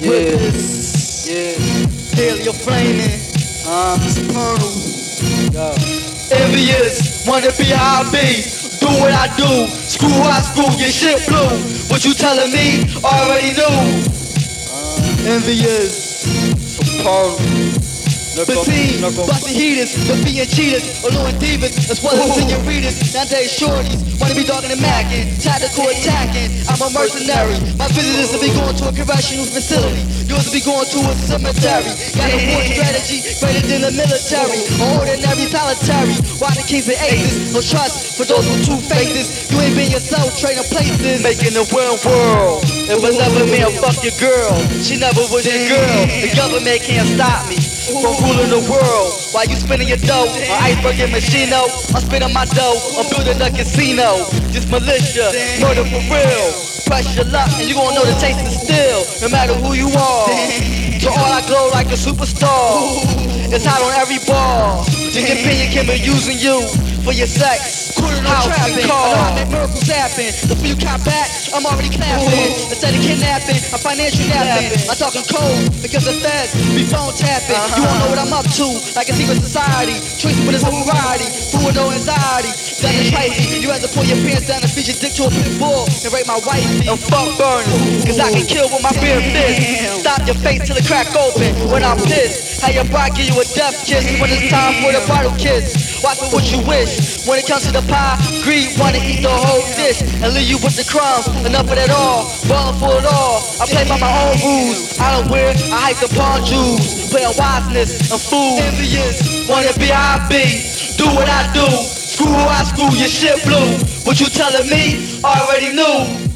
Yeah. Witness. Yeah. You're flaming. Uh. Supernal. Yo. Envious. Wanna be how I be. Do what I do. Screw I screw. Your shit blue. What you telling me? Already knew. Uh. Envious. Supernal. Between busting heaters, defeating cheaters, alluring divas, as well as senoritas. Nowadays shorties wanna be dogging and macking, tactical attacking. I'm a mercenary. My visitors will be going to a correctional facility. Yours will be going to a cemetery. Got a war strategy greater than the military. Ordinary solitary. Why the kings and aces? No trust for those with two faces. You ain't been yourself, trading places. Making a world world. If another man fuck your girl, she never was your girl. The government can't stop me from ruling the world. While you spinning your dough, on iceberg and Moschino, I'm spinning my dough, I'm building a casino. Just militia, murder for real. Press your luck and you gon' know the taste is still, no matter who you are. So all I glow like a superstar. It's hot on every ball. Your opinion can be using you for your sex. And car. I know I make miracles happen. Before you count back, I'm already clapping. Instead of kidnapping, I'm financial napping. I'm talking cold because the feds be phone tapping. You won't know what I'm up to, like a secret society. Choices with a variety, food with no anxiety. That is crazy. You have to pull your pants down and feed your dick to a pit bull and rape my wife and fuck burners. Cause I can kill with my bare fist. Stop your face till it crack open when I'm pissed. How your bride give you a death kiss when it's time for the bridal kiss. Watch what you wish. When it comes to the pie, greed wanna eat the whole dish and leave you with the crumbs. Enough of that all, ballin' for it all. I play by my own rules. I don't wear, I hype the pawn jewels. Play wiseness and fool. Envious, wanna be I be. Do what I do. Screw who I screw, your shit blue. What you telling me? Already knew.